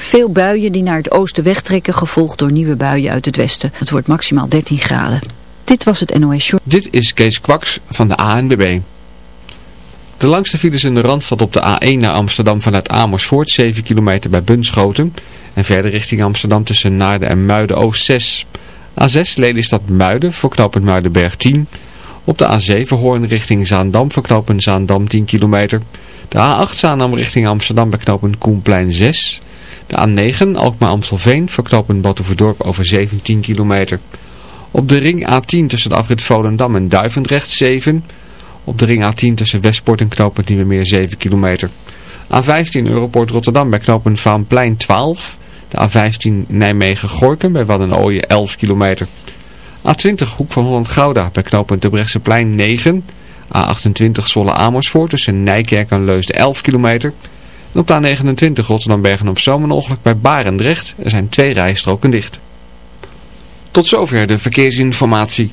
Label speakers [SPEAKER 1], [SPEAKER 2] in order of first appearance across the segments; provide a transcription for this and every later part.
[SPEAKER 1] veel buien die naar het oosten wegtrekken, gevolgd door nieuwe buien uit het westen. Het wordt maximaal 13 graden. Dit was het NOS Short.
[SPEAKER 2] Dit is Kees Kwaks van de ANWB. De langste files in de Randstad op de A1 naar Amsterdam vanuit Amersfoort, 7 kilometer bij Bunschoten. En verder richting Amsterdam tussen Naarden en Muiden-Oost 6. A6 Lelystad Muiden voor knooppunt Muidenberg 10. Op de A7 Hoorn richting Zaandam voor knooppunt Zaandam 10 kilometer. De A8 Zaandam richting Amsterdam bij knooppunt Koenplein 6. De A9 Alkmaar-Amstelveen voor knooppunt Batuverdorp over 17 kilometer. Op de ring A10 tussen de afrit Volendam en Duivendrecht 7. Op de ring A10 tussen Westport en knooppunt Nieuwemeer 7 kilometer. A15 Europort Rotterdam bij knooppunt Vaanplein 12. De A15 Nijmegen-Gorkum bij Waddenooien 11 kilometer. A20 Hoek van Holland-Gouda bij knooppunt de plein 9. A28 Zwolle-Amersfoort tussen Nijkerk en Leusden 11 kilometer. En op de A29 Rotterdam-Bergen-op-Zoom een ongeluk bij Barendrecht. Er zijn twee rijstroken dicht. Tot zover de verkeersinformatie.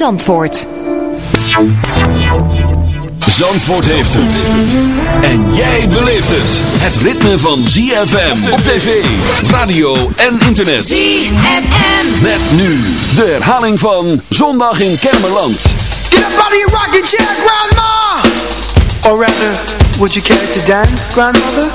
[SPEAKER 3] Zandvoort.
[SPEAKER 4] Zandvoort heeft het. En jij beleeft het. Het ritme van ZFM op tv, radio en internet.
[SPEAKER 5] ZFM.
[SPEAKER 4] Met nu de herhaling van Zondag in Kermeland.
[SPEAKER 6] Get up out of your rocking chair, grandma! Or rather, would you care to dance, grandmother?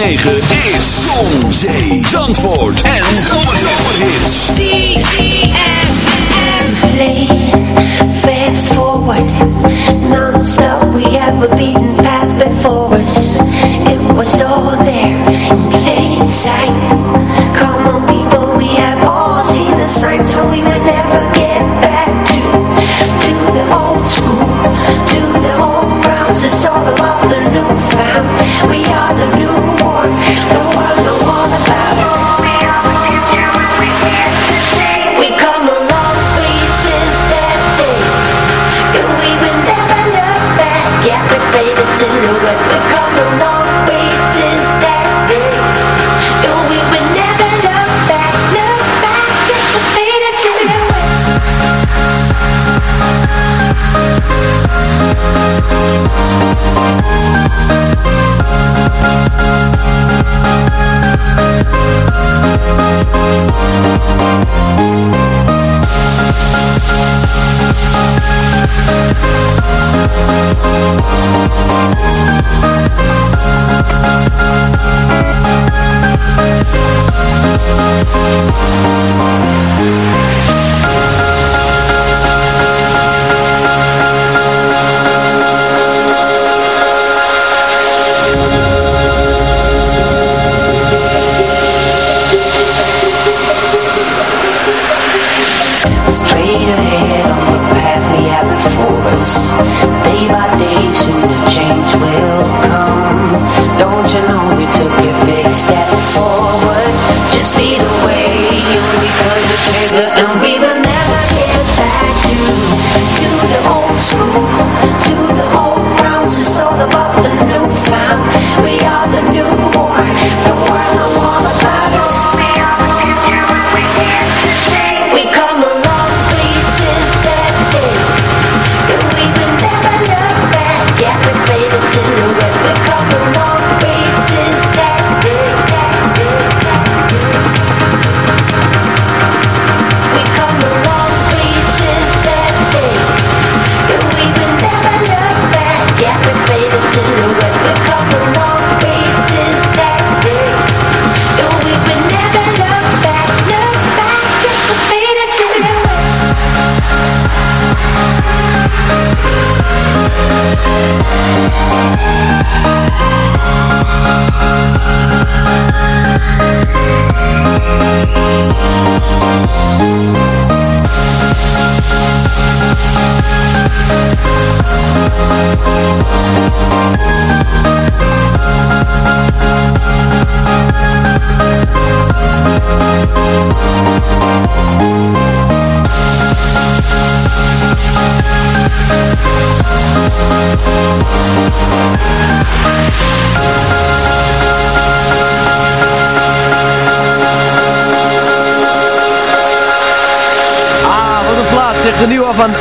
[SPEAKER 4] Is Zon, Zee, Zandvoort en Zomerhits.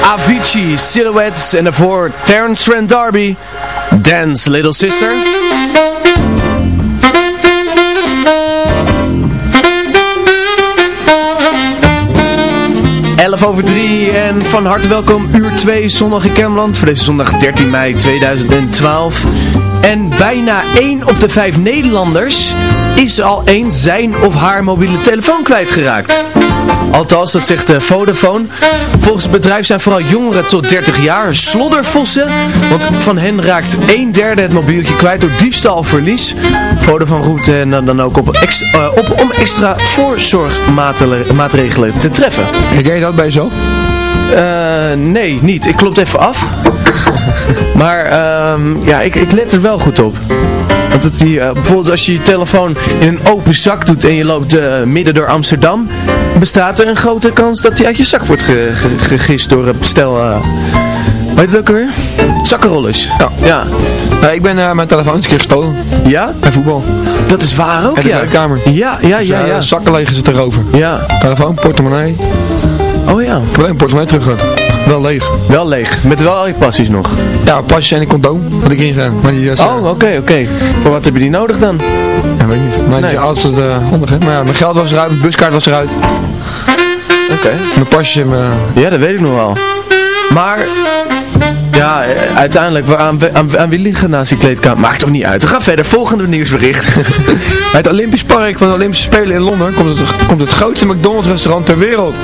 [SPEAKER 7] Avicii, Silhouettes en daarvoor Terence Trent D'Arby, Dance Little Sister. Elf over drie en van harte welkom uur 2 zondag in Kermeland voor deze zondag 13 mei 2012. En bijna 1 op de 5 Nederlanders is al eens zijn of haar mobiele telefoon kwijtgeraakt. Althans, dat zegt de Vodafone. Volgens het bedrijf zijn vooral jongeren tot 30 jaar sloddervossen. Want van hen raakt een derde het mobieltje kwijt door diefstal of verlies. Vodafone roept hen dan, dan ook op, ex- eh, op om extra voorzorgmaatregelen te treffen.
[SPEAKER 8] Herken je dat bij jezelf?
[SPEAKER 7] Eh, nee, niet. Ik klop het even af. maar ehm, ja, ik, ik let er wel goed op. Want het, die, eh, bijvoorbeeld als je je telefoon in een open zak doet en je loopt eh, midden door Amsterdam, bestaat er een grote kans dat die uit je zak wordt ge- ge- gegist door een bestel... eh Weet je het ook weer? Zakkenrollers.
[SPEAKER 8] Ja.
[SPEAKER 7] Ja.
[SPEAKER 8] Ik ben mijn telefoon eens een keer gestolen.
[SPEAKER 7] Ja?
[SPEAKER 8] Bij voetbal.
[SPEAKER 7] Dat is waar ook,
[SPEAKER 8] In de
[SPEAKER 7] ja.
[SPEAKER 8] kleedkamer.
[SPEAKER 7] Ja, ja,
[SPEAKER 8] Dus,
[SPEAKER 7] ja, ja.
[SPEAKER 8] Zakken is het erover.
[SPEAKER 7] Ja.
[SPEAKER 8] Telefoon, portemonnee.
[SPEAKER 7] Oh ja.
[SPEAKER 8] Ik heb alleen een portemonnee terug gehad. Wel leeg.
[SPEAKER 7] Wel leeg. Met wel al je passies nog.
[SPEAKER 8] Ja, pasjes en een condoom had ik is, eh,
[SPEAKER 7] Oh, oké, oké. Voor wat heb je die nodig dan?
[SPEAKER 8] ja, weet ik niet. Maar
[SPEAKER 7] Nee.
[SPEAKER 8] die is altijd handig, hè. Maar ja, mijn geld was eruit, mijn buskaart was eruit.
[SPEAKER 7] Oké.
[SPEAKER 8] Mijn pasjes en mijn...
[SPEAKER 7] Ja, dat weet ik nog wel. Maar Ja, eh, uiteindelijk, waar- aan, aan, aan wie liggen naast die kleedkamer? Maakt toch niet uit. We gaan verder. Volgende nieuwsbericht.
[SPEAKER 8] Het Olympisch Park van de Olympische Spelen in Londen komt het, komt het grootste McDonald's restaurant ter wereld.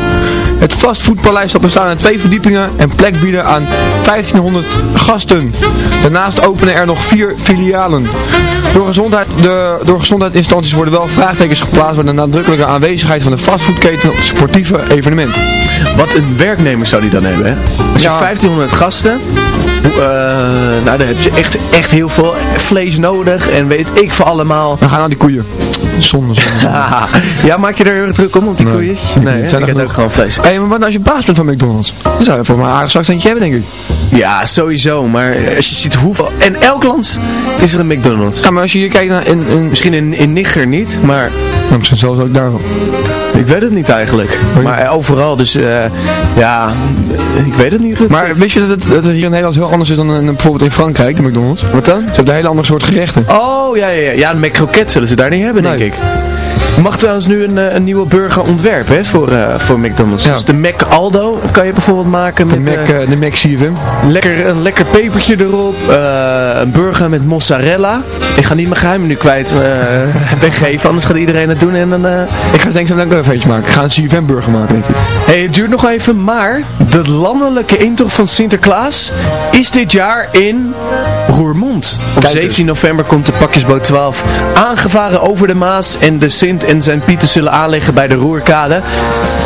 [SPEAKER 8] Het fastfoodpaleis zal bestaan uit twee verdiepingen en plek bieden aan 1500 gasten. Daarnaast openen er nog vier filialen. Door, gezondheid, de, door gezondheidsinstanties worden wel vraagtekens geplaatst bij de nadrukkelijke aanwezigheid van de fastfoodketen op het sportieve evenement.
[SPEAKER 7] Wat een werknemer zou die dan hebben, hè? Als je
[SPEAKER 8] Ja.
[SPEAKER 7] 1500 gasten, eh, nou dan heb je echt, echt heel veel vlees nodig en weet ik voor allemaal.
[SPEAKER 8] Dan gaan al die koeien. Zonde, zonde,
[SPEAKER 7] ja, maak je er heel erg druk om op die
[SPEAKER 8] Nee,
[SPEAKER 7] koeien? Nee, hè?
[SPEAKER 8] Zijn
[SPEAKER 7] ik ook gewoon vlees.
[SPEAKER 8] Hé, maar wat nou als je baas bent van McDonald's? Dan zou je voor mij een aardig zakcentje hebben, denk ik.
[SPEAKER 7] Ja, sowieso. Maar als je ziet hoeveel... En elk land is er een McDonald's.
[SPEAKER 8] Ja, maar als je hier kijkt naar... In, in,
[SPEAKER 7] Misschien in, in Niger niet, maar
[SPEAKER 8] nou, misschien zelfs ook daar wel.
[SPEAKER 7] Ik weet het niet eigenlijk. Maar eh, overal, dus eh, ja, ik weet het niet.
[SPEAKER 8] Maar wist je dat het, dat het hier in Nederland heel anders is dan in, bijvoorbeeld in Frankrijk, de McDonald's?
[SPEAKER 7] Wat dan?
[SPEAKER 8] Ze hebben een hele andere soort gerechten.
[SPEAKER 7] Oh, ja, ja, ja. Ja, McCroket zullen ze daar niet hebben, denk
[SPEAKER 8] Nee.
[SPEAKER 7] ik. Mag trouwens nu een, eh, een nieuwe burger ontwerpen hè, voor, eh, voor McDonald's.
[SPEAKER 8] Ja.
[SPEAKER 7] Dus de Mac Aldo kan je bijvoorbeeld maken
[SPEAKER 8] De
[SPEAKER 7] met
[SPEAKER 8] Mac,
[SPEAKER 7] eh,
[SPEAKER 8] de Mac CFM.
[SPEAKER 7] lekker, een lekker pepertje erop. een burger met mozzarella. Ik ga niet mijn geheim nu kwijt weggeven, anders gaat iedereen het doen. En dan,
[SPEAKER 8] Ik ga denk ik zo ook even eentje maken. Ik ga een CFM burger maken, denk ik.
[SPEAKER 7] Hey, het duurt nog even, maar de landelijke intocht van Sinterklaas is dit jaar in Roermond. Op
[SPEAKER 8] Kijk eens.
[SPEAKER 7] 17 november komt de pakjesboot 12 aangevaren over de Maas en de Sint en zijn Pieten zullen aanleggen bij de Roerkade.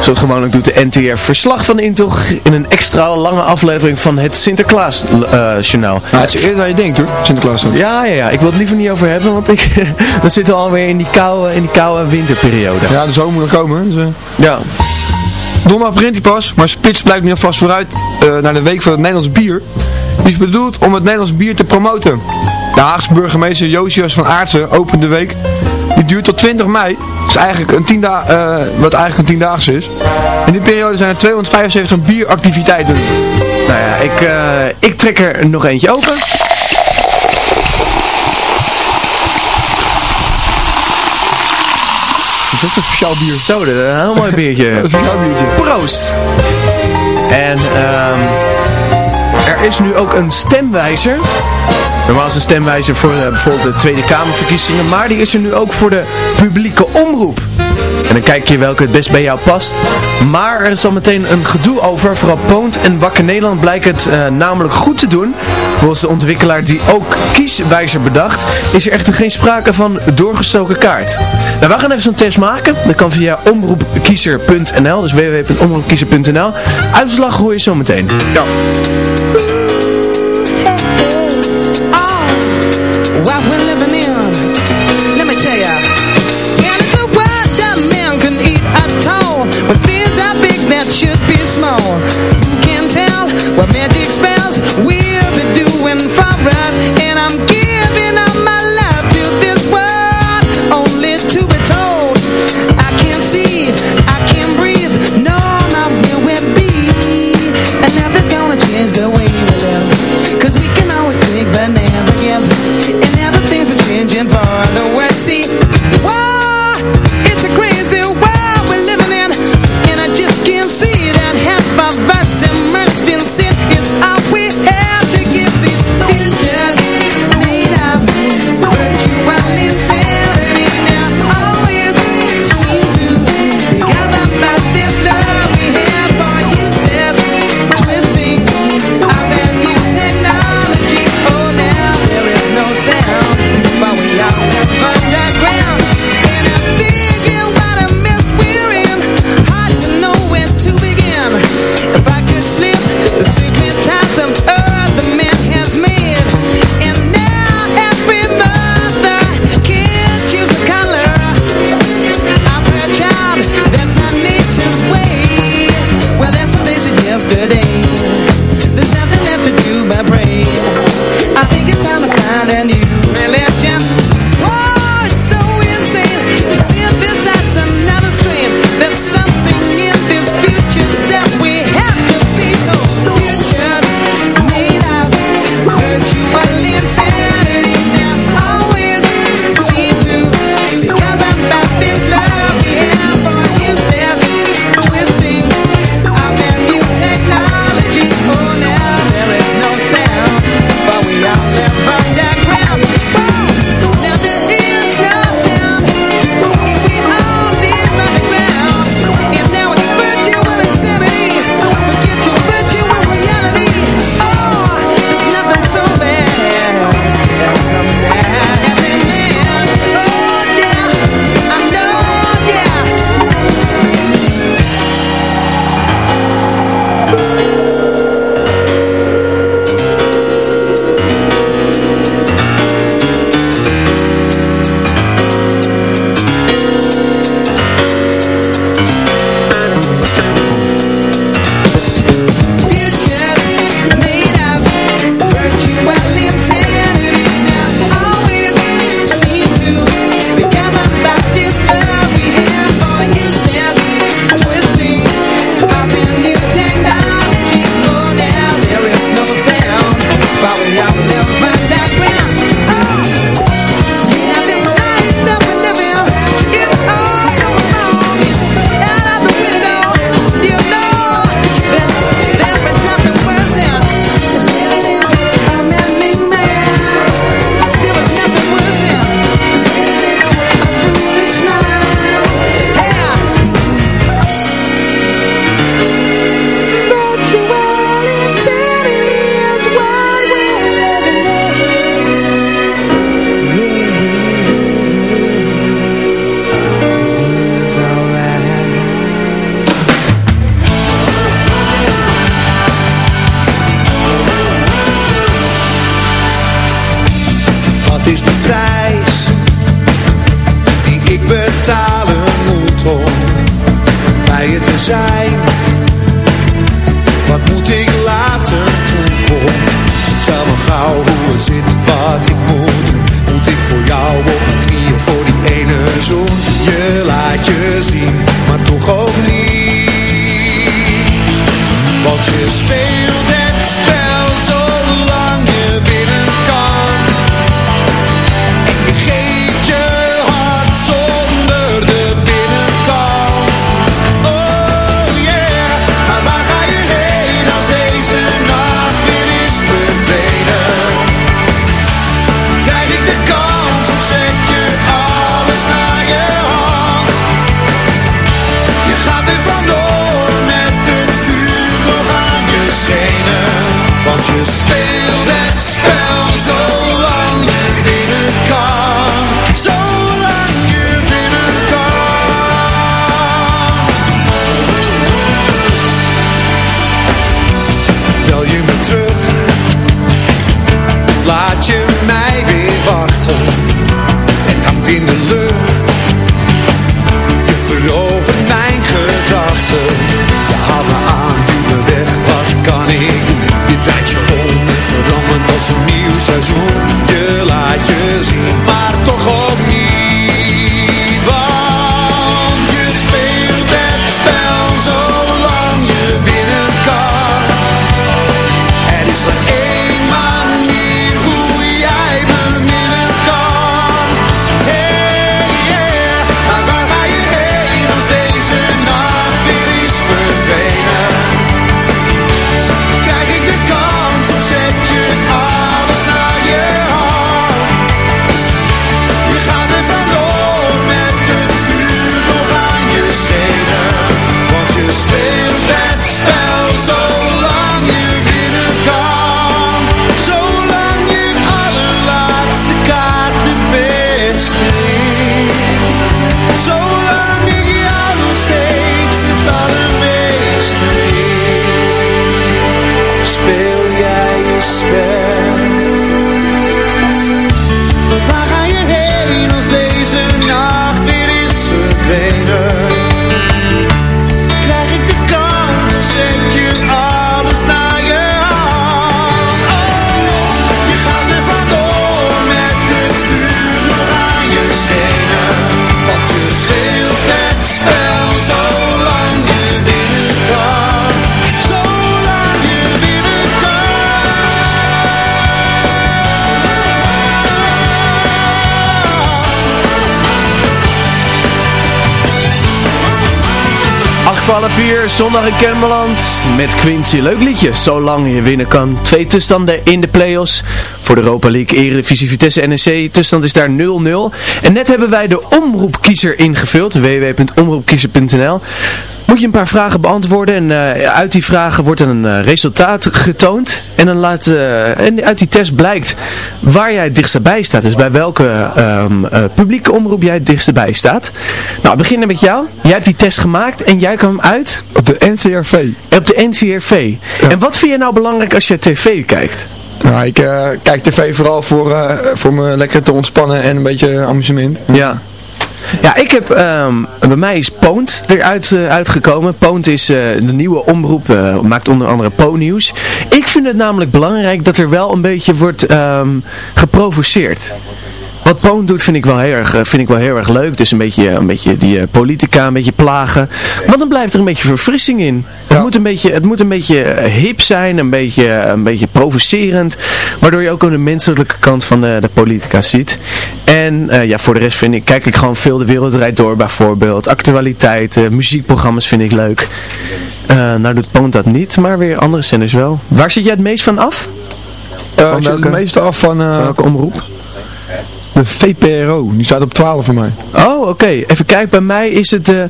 [SPEAKER 7] Zoals gewoonlijk doet de NTR verslag van de intocht in een extra lange aflevering van het Sinterklaas eh, journaal.
[SPEAKER 8] Nou, het is eerder dan je denkt hoor, Sinterklaas. dan.
[SPEAKER 7] Ja, ja, ja, ik wil het liever niet over hebben, want ik, dan zitten we alweer in die koude, in die koude winterperiode.
[SPEAKER 8] Ja, de zomer moet nog komen. Dus, eh.
[SPEAKER 7] Ja.
[SPEAKER 8] Donderdag begint hij pas, maar Spits blijkt nu alvast vooruit eh, naar de week van het Nederlands bier. Die is bedoeld om het Nederlands bier te promoten. De Haagse burgemeester Josias van Aartsen opent de week. Die duurt tot 20 mei. Dat is eigenlijk een 10 da eh, wat eigenlijk een tiendaagse is. In die periode zijn er 275 bieractiviteiten.
[SPEAKER 7] Nou ja, ik, eh, ik trek er nog eentje open.
[SPEAKER 8] Dat is ook een speciaal bier.
[SPEAKER 7] Zo, dat is een heel mooi biertje.
[SPEAKER 8] Dat een speciaal biertje.
[SPEAKER 7] Proost! En ehm, er is nu ook een stemwijzer. Normaal is een stemwijzer voor eh, bijvoorbeeld de Tweede Kamerverkiezingen, maar die is er nu ook voor de publieke omroep. En dan kijk je welke het best bij jou past. Maar er is al meteen een gedoe over. Vooral Poont en Wakker Nederland blijkt het eh, namelijk goed te doen. Volgens de ontwikkelaar die ook kieswijzer bedacht, is er echter geen sprake van doorgestoken kaart. Nou, wij gaan even zo'n test maken. Dat kan via omroepkiezer.nl, dus www.omroepkiezer.nl. Uitslag hoor je zo meteen. Ja.
[SPEAKER 9] we're living What
[SPEAKER 7] magic's magic 12 uur, zondag in Kenmerland met Quincy. Leuk liedje, zolang je winnen kan. Twee toestanden in de play-offs voor de Europa League Eredivisie Vitesse NEC. Toestand is daar 0-0. En net hebben wij de omroepkiezer ingevuld, www.omroepkiezer.nl. Moet je een paar vragen beantwoorden en eh, uit die vragen wordt een eh, resultaat getoond. En, dan laat, eh, en uit die test blijkt waar jij het dichtst bij staat. Dus bij welke ehm, eh, publieke omroep jij het dichtst bij staat. Nou, we beginnen met jou. Jij hebt die test gemaakt en jij kwam uit
[SPEAKER 8] Op de NCRV.
[SPEAKER 7] op de NCRV. En wat vind je nou belangrijk als je tv kijkt?
[SPEAKER 8] Nou, ik kijk tv vooral voor, voor me lekker te ontspannen en een beetje amusement.
[SPEAKER 7] Ja. Ja, ik heb, ehm, bij mij is Poont eruit eh, uitgekomen. Poont is eh, de nieuwe omroep, eh, maakt onder andere Po-nieuws. Ik vind het namelijk belangrijk dat er wel een beetje wordt ehm, geprovoceerd. Wat Poont doet vind ik wel heel erg, eh, vind ik wel heel erg leuk. Dus een beetje, een beetje die eh, politica, een beetje plagen. Want dan blijft er een beetje verfrissing in. Het, moet een beetje, het moet een beetje eh, hip zijn, een beetje, een beetje provocerend. Waardoor je ook aan de menselijke kant van de, de politica ziet. En eh, ja, voor de rest vind ik, kijk ik gewoon veel de wereld rijdt door bijvoorbeeld. Actualiteiten, muziekprogramma's vind ik leuk. Eh, nou doet Poont dat niet, maar weer andere zenders wel. Waar zit jij het meest van af?
[SPEAKER 8] Eh, ik zit het meeste af van eh,
[SPEAKER 7] Welke omroep?
[SPEAKER 8] De VPRO. Die staat op 12 voor mij.
[SPEAKER 7] Oh, oké. Even kijken, bij mij is het eh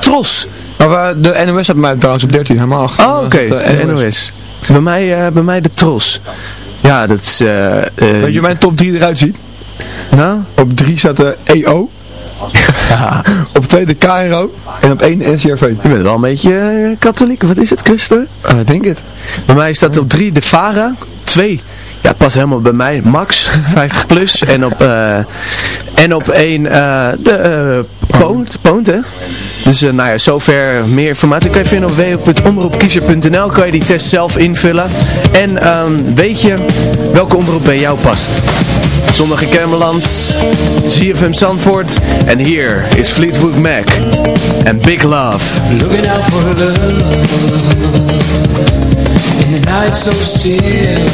[SPEAKER 7] Tros.
[SPEAKER 8] Maar waar- de NOS staat bij mij trouwens op 13, helemaal achter.
[SPEAKER 7] Oh, oké. De NOS. Bij mij, eh, bij mij de Tros. Ja, dat is... eh, eh,
[SPEAKER 8] Weet je mijn top 3 eruit ziet?
[SPEAKER 7] Nou?
[SPEAKER 8] Op 3 staat de EO. op 2 de KRO. En op 1 de NCRV.
[SPEAKER 7] Je bent wel een beetje eh, katholiek. Wat is het, Christen?
[SPEAKER 8] Eh, Ik denk het.
[SPEAKER 7] Bij mij staat op 3 de Vara. 2. Ja, past helemaal bij mij. Max, 50 plus. En op, eh en op 1 eh de eh Poont, hè? Dus nou ja, zover meer informatie kan je vinden op www.omroepkiezer.nl. Kan je die test zelf invullen. En ehm, weet je welke omroep bij jou past? Zondag in Kermeland, ZFM Zandvoort. En hier is Fleetwood Mac. En Big Love.
[SPEAKER 10] Looking out for love in the night so still.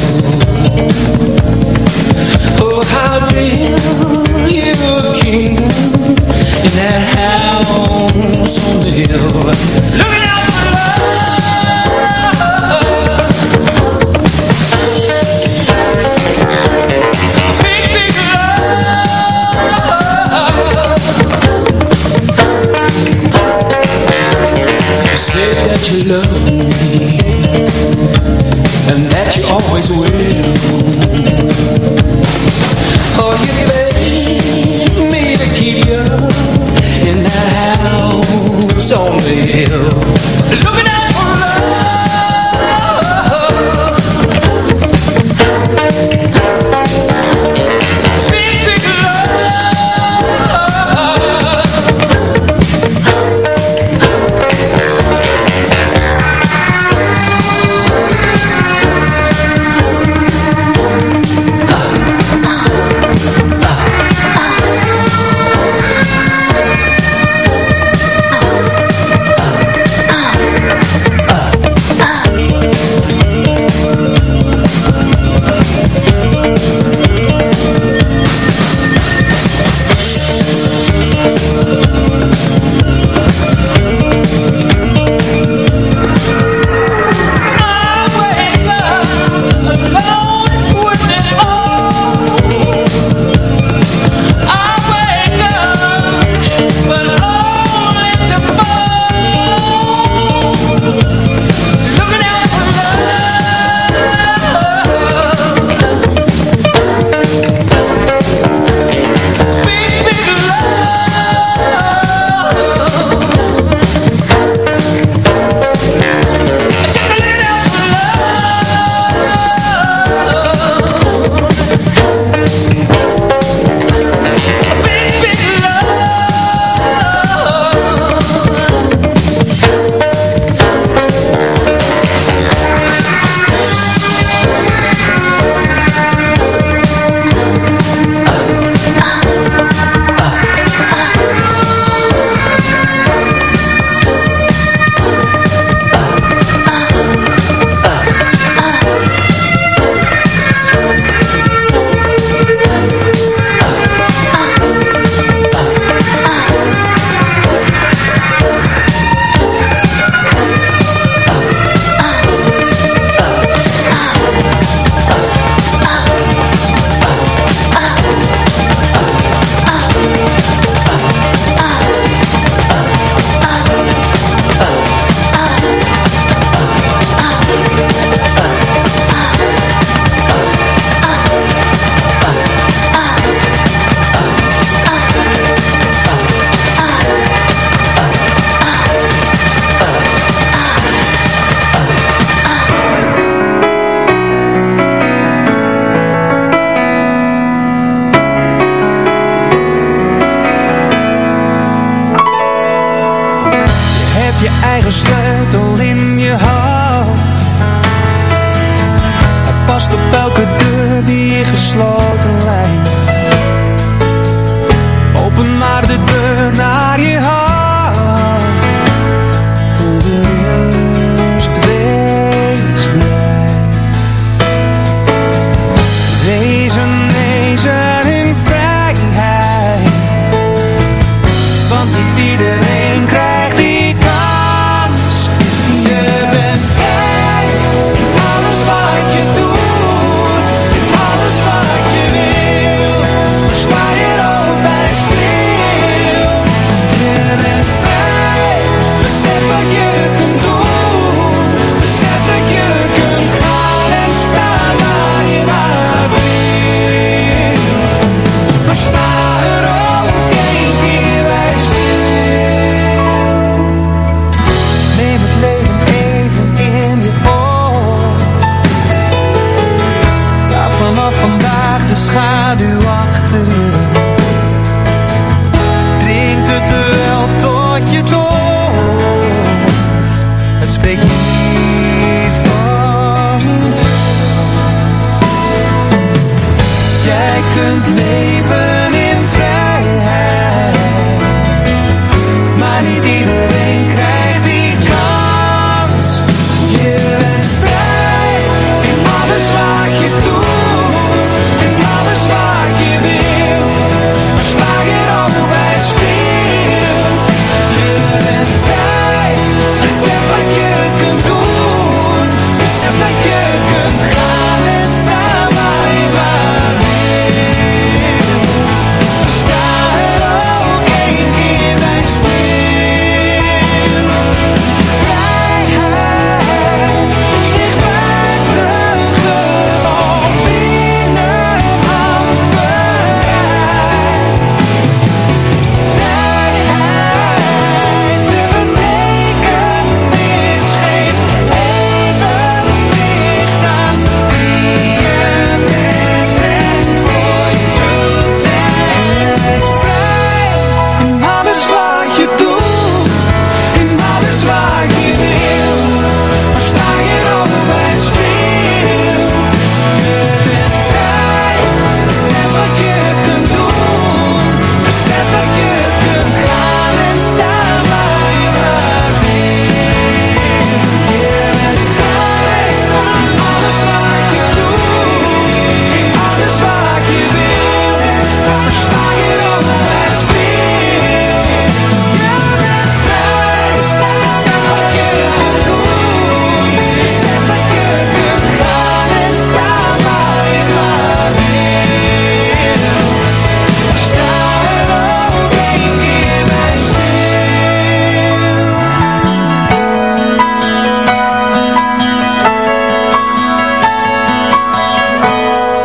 [SPEAKER 10] Oh, how build you a kingdom in that house on the hill. Looking out for love. Big, love. You say that you love me and that you always
[SPEAKER 11] will. Oh, you beg me to keep you In that house on the hill.
[SPEAKER 12] Look Looking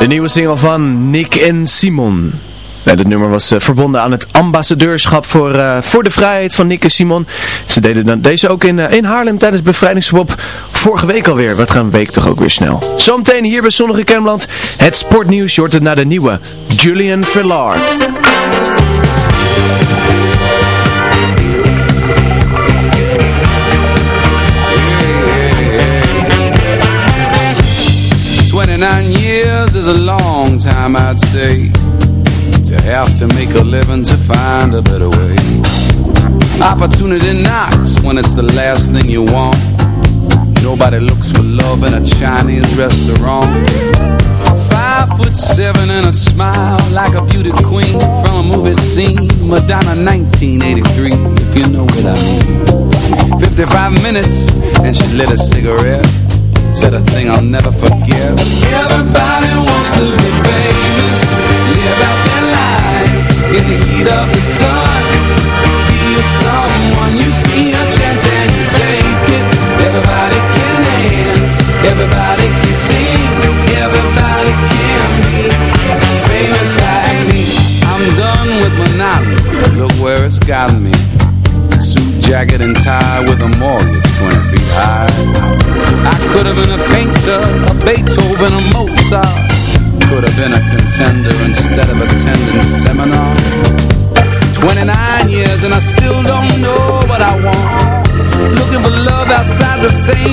[SPEAKER 12] De
[SPEAKER 7] nieuwe single van Nick en Simon. Nou, dit nummer was eh, verbonden aan het ambassadeurschap voor, eh, voor de vrijheid van Nick en Simon. Ze deden dan deze ook in, eh, in Haarlem tijdens bevrijdingswop vorige week alweer. Wat gaan we week toch ook weer snel. Zometeen hier bij Zonnige Kermland het sportnieuws. Hoort het naar de nieuwe Julian Villard.
[SPEAKER 13] 29 years is a long time, I'd say, to have to make a living to find a better way. Opportunity knocks when it's the last thing you want. Nobody looks for love in a Chinese restaurant. Five foot seven and a smile like a beauty queen from a movie scene. Madonna 1983, if you know what I mean. 55 minutes and she lit a cigarette Said a thing I'll never forgive. Everybody wants to be famous Live out their lives In the heat of the sun. Be someone you see a chance and you take it. Everybody can dance Everybody can sing Everybody can be Famous like me. I'm done with monotony. Look where it's gotten me Jacket and tie with a mortgage 20 feet high. I could have been a painter, a Beethoven, a Mozart. Could have been a contender instead of attending seminar. 29 years and I still don't know what I want. Looking for love outside the same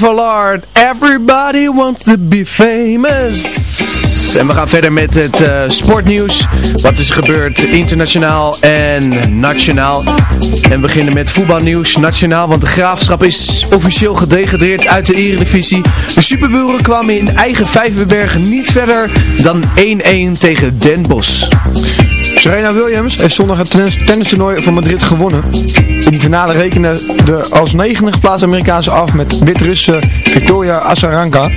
[SPEAKER 7] Vallard. Everybody wants to be famous. En we gaan verder met het uh, sportnieuws. Wat is gebeurd internationaal en nationaal. En we beginnen met voetbalnieuws nationaal. Want de Graafschap is officieel gedegradeerd uit de eredivisie. De Superburen kwamen in eigen Vijverberg niet verder dan 1-1 tegen Den Bosch.
[SPEAKER 8] Serena Williams heeft zondag het tennis, tennistoernooi van Madrid gewonnen. In die finale rekende de als 90 geplaatste Amerikaanse af met Wit-Russe Victoria Azarenka.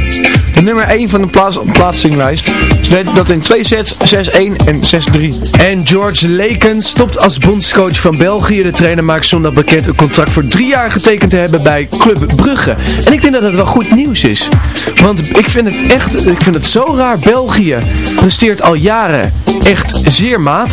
[SPEAKER 8] De nummer 1 van de plaats, plaatsinglijst. Ze deed dat in twee sets, 6-1 en 6-3.
[SPEAKER 7] En George Laken stopt als bondscoach van België. De trainer maakt zondag bekend een contract voor drie jaar getekend te hebben bij Club Brugge. En ik denk dat dat wel goed nieuws is. Want ik vind het echt, ik vind het zo raar. België presteert al jaren echt zeer matig.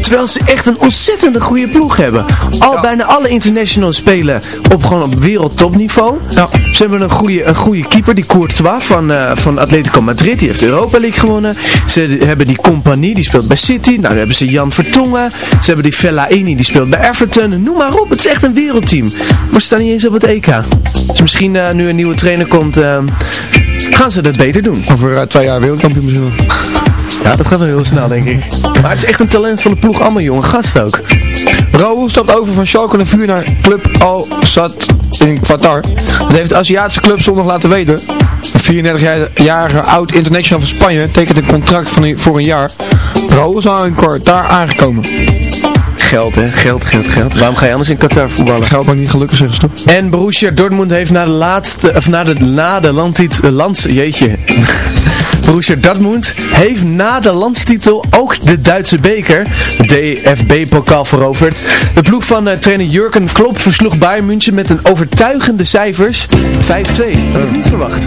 [SPEAKER 7] Terwijl ze echt een ontzettende goede ploeg hebben. Al bijna alle internationals spelen op gewoon op wereldtopniveau. Nou, ze hebben een goede, een goede keeper, die Courtois van, uh, van Atletico Madrid. Die heeft de Europa League gewonnen. Ze hebben die Compagnie, die speelt bij City. Nou, dan hebben ze Jan Vertongen. Ze hebben die Fellaini, die speelt bij Everton. Noem maar op, het is echt een wereldteam. Maar ze staan niet eens op het EK. Dus misschien uh, nu een nieuwe trainer komt, uh, gaan ze dat beter doen.
[SPEAKER 8] Over twee jaar wereldkampioen misschien
[SPEAKER 7] ja, dat gaat wel heel snel, denk ik. Maar het is echt een talent van de ploeg. Allemaal jonge gast ook.
[SPEAKER 8] Raoul stapt over van Schalke en vuur naar Club Al Sadd in Qatar. Dat heeft de Aziatische club zondag laten weten. Een 34-jarige oud international van Spanje tekent een contract voor een jaar. Raoul is al in Qatar aangekomen.
[SPEAKER 7] Geld, hè. Geld, geld, geld. Waarom ga je anders in Qatar voetballen?
[SPEAKER 8] Geld maakt niet gelukkig, zeggen ze toch?
[SPEAKER 7] En Borussia Dortmund heeft na de laatste, of na de, na de landtitel, lands, jeetje. Borussia Dortmund heeft na de landstitel ook de Duitse beker, DFB-pokaal, veroverd. De ploeg van eh, trainer Jurgen Klopp versloeg Bayern München met een overtuigende cijfers 5-2. Dat had ik niet verwacht.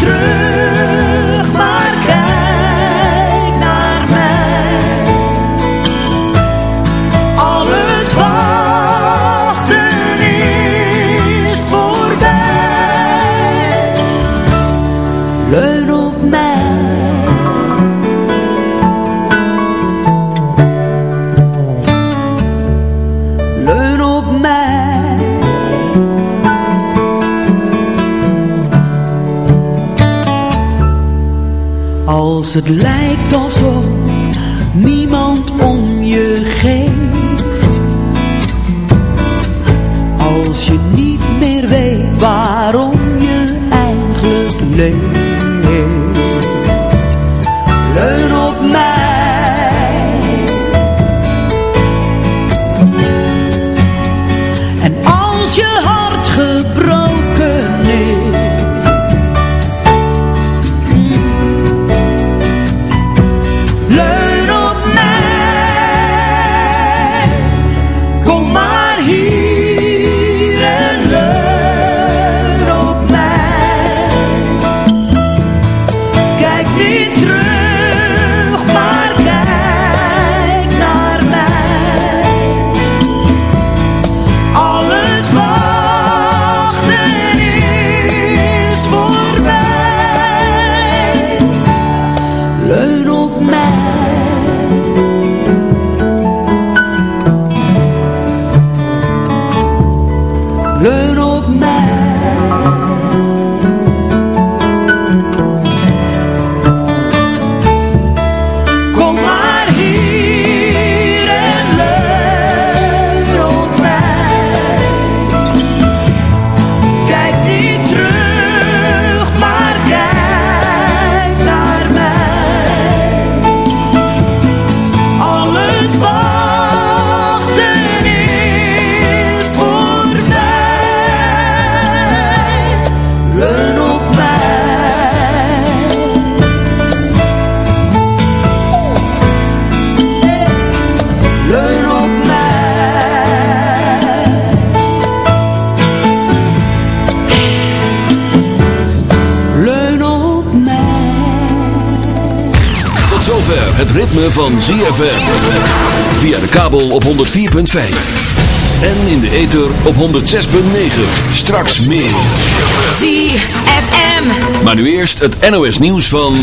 [SPEAKER 14] Kijk het lijkt
[SPEAKER 4] van ZFM. Via de kabel op 104.5. En in de ether op 106.9. Straks meer.
[SPEAKER 3] ZFM.
[SPEAKER 4] Maar nu eerst het NOS nieuws van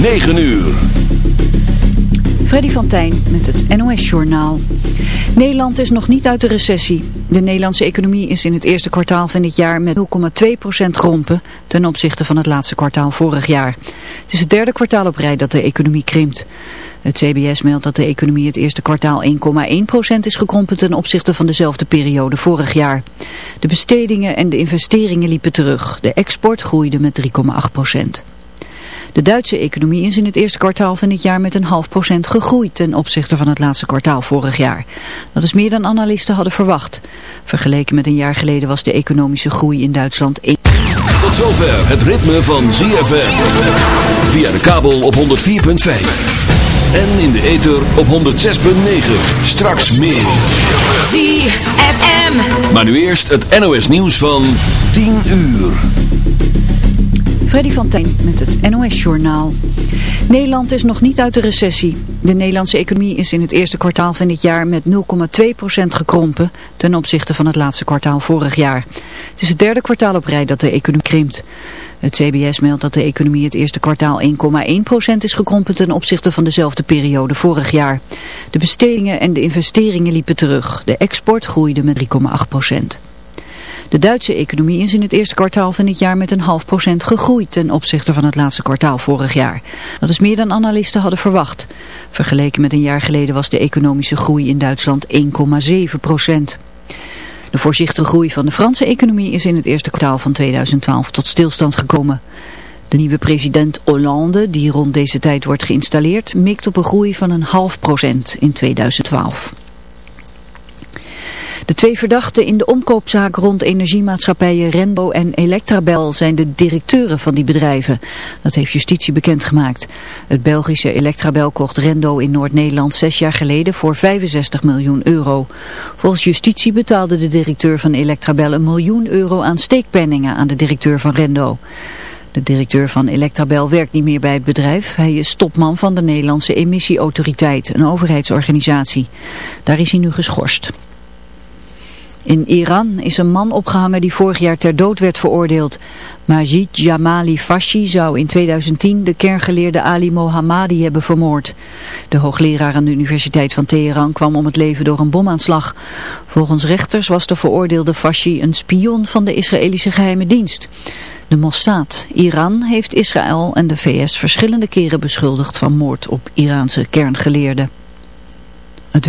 [SPEAKER 4] 9 uur.
[SPEAKER 1] Freddy van Tijn met het NOS-journaal. Nederland is nog niet uit de recessie. De Nederlandse economie is in het eerste kwartaal van dit jaar met 0,2% gekrompen ten opzichte van het laatste kwartaal vorig jaar. Het is het derde kwartaal op rij dat de economie krimpt. Het CBS meldt dat de economie het eerste kwartaal 1,1% is gekrompen ten opzichte van dezelfde periode vorig jaar. De bestedingen en de investeringen liepen terug. De export groeide met 3,8%. De Duitse economie is in het eerste kwartaal van dit jaar met een half procent gegroeid ten opzichte van het laatste kwartaal vorig jaar. Dat is meer dan analisten hadden verwacht. Vergeleken met een jaar geleden was de economische groei in Duitsland 1.
[SPEAKER 4] Tot zover het ritme van ZFM. Via de kabel op 104.5. En in de ether op 106.9. Straks meer.
[SPEAKER 3] ZFM.
[SPEAKER 4] Maar nu eerst het NOS nieuws van 10 uur.
[SPEAKER 1] Freddy van Tijn met het NOS-journaal. Nederland is nog niet uit de recessie. De Nederlandse economie is in het eerste kwartaal van dit jaar met 0,2% gekrompen ten opzichte van het laatste kwartaal vorig jaar. Het is het derde kwartaal op rij dat de economie krimpt. Het CBS meldt dat de economie het eerste kwartaal 1,1% is gekrompen ten opzichte van dezelfde periode vorig jaar. De bestedingen en de investeringen liepen terug. De export groeide met 3,8%. De Duitse economie is in het eerste kwartaal van dit jaar met een half procent gegroeid ten opzichte van het laatste kwartaal vorig jaar. Dat is meer dan analisten hadden verwacht. Vergeleken met een jaar geleden was de economische groei in Duitsland 1,7 procent. De voorzichtige groei van de Franse economie is in het eerste kwartaal van 2012 tot stilstand gekomen. De nieuwe president Hollande, die rond deze tijd wordt geïnstalleerd, mikt op een groei van een half procent in 2012. De twee verdachten in de omkoopzaak rond energiemaatschappijen Rendo en Electrabel zijn de directeuren van die bedrijven. Dat heeft justitie bekendgemaakt. Het Belgische Electrabel kocht Rendo in Noord-Nederland zes jaar geleden voor 65 miljoen euro. Volgens justitie betaalde de directeur van Electrabel een miljoen euro aan steekpenningen aan de directeur van Rendo. De directeur van Electrabel werkt niet meer bij het bedrijf. Hij is topman van de Nederlandse Emissieautoriteit, een overheidsorganisatie. Daar is hij nu geschorst. In Iran is een man opgehangen die vorig jaar ter dood werd veroordeeld. Majid Jamali Fashi zou in 2010 de kerngeleerde Ali Mohammadi hebben vermoord. De hoogleraar aan de Universiteit van Teheran kwam om het leven door een bomaanslag. Volgens rechters was de veroordeelde Fashi een spion van de Israëlische geheime dienst. De Mossad, Iran, heeft Israël en de VS verschillende keren beschuldigd van moord op Iraanse kerngeleerden. Het